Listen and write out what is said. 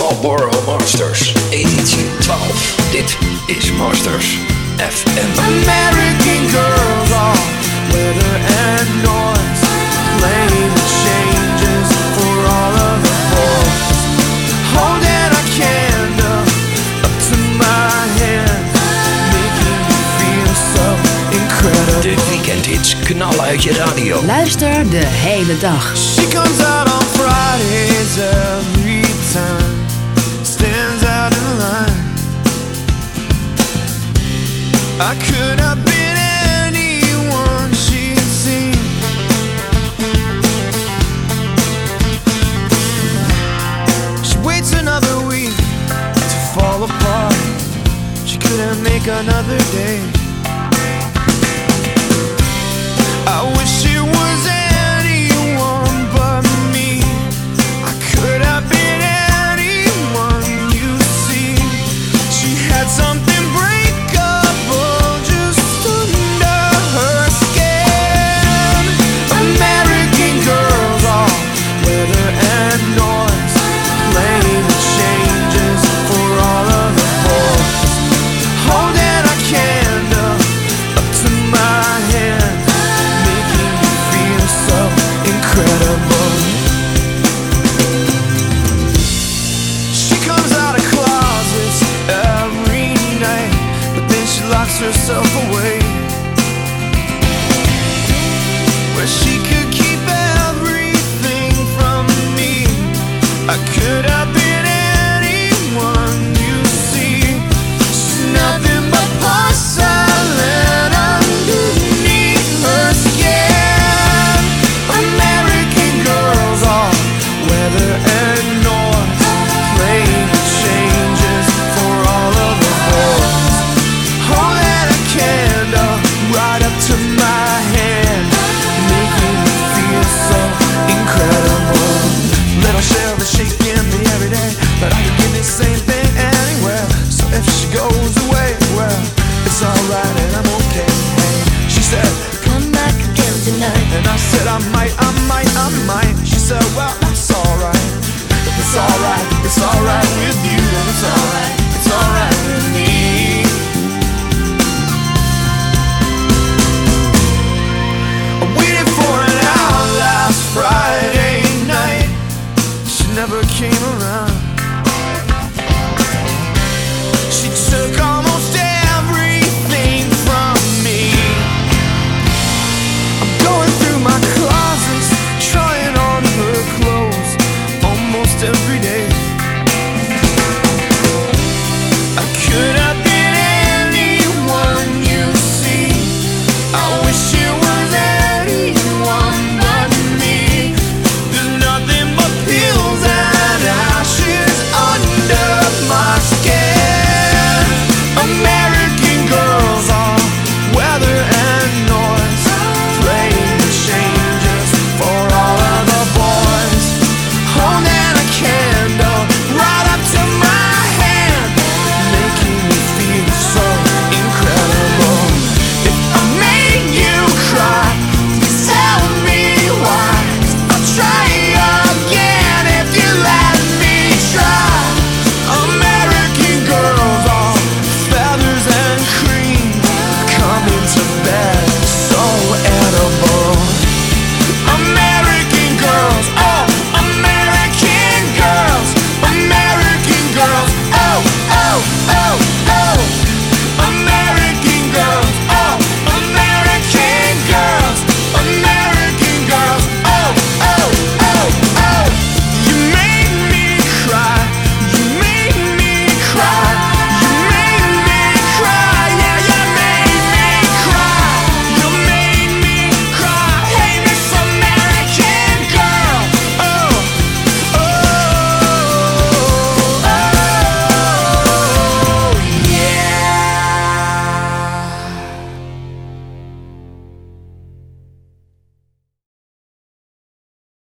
Marlboro Masters, editie 12. Dit is Masters FM. American girls are weather and noise. Playing the changes for all of the boys. Holding a candle up to my hand. Making me feel so incredible. De weekendhits knallen uit je radio. Luister de hele dag. She comes out on Friday. I could have been anyone she'd seen. She waits another week to fall apart. She couldn't make another day. It's alright with you, and it's alright, it's alright with me. We